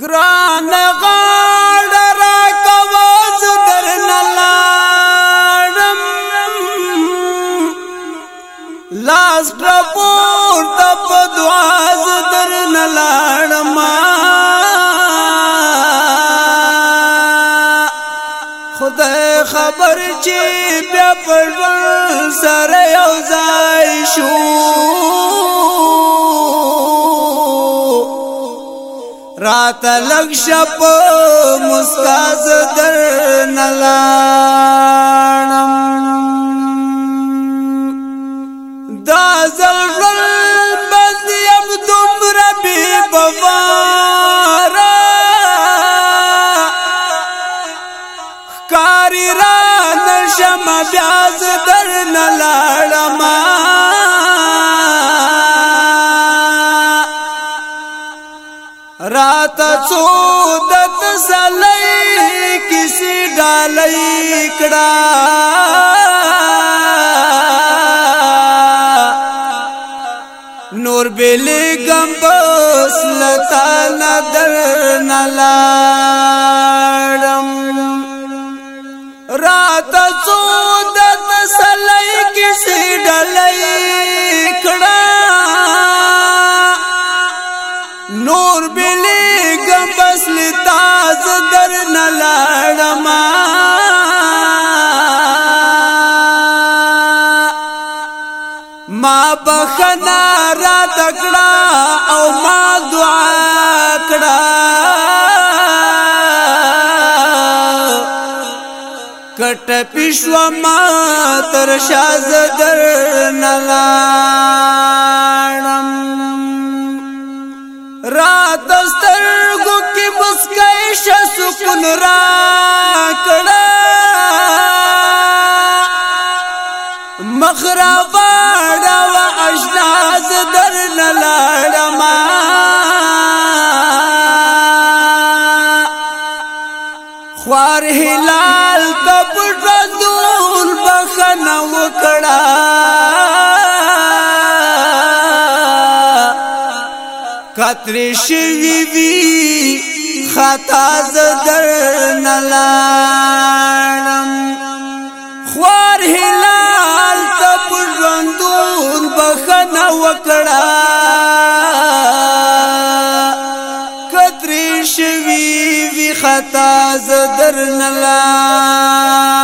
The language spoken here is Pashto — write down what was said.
ګران غاړ را کوز درن لاړم لاس پور د دعا ز درن لاړم خدای خبر چې بیا پر سره یو ځای رات لګ شپ مسکاز در نلانم دا زړل بند يم دومره بي بوارا کاری را نشم بیا در نلانم रात चो दत किसी डालाई कडा नोर बेले गंब सलता नदर नला نور بلی گم بس لتا زدر نلڑما ما بخنا را تکڑا او ما دعا کڑا کٹ پیشو ما تر شاز در نلڑا را کړه مخربا ډو اجناز در نلاړما خوار هلال د پټ دون بخنه کتر شوی وی خطا زدر نلارم خوار هلال تپ ژوندون بخنه وکړه کتر شوی وی خطا زدر نلارم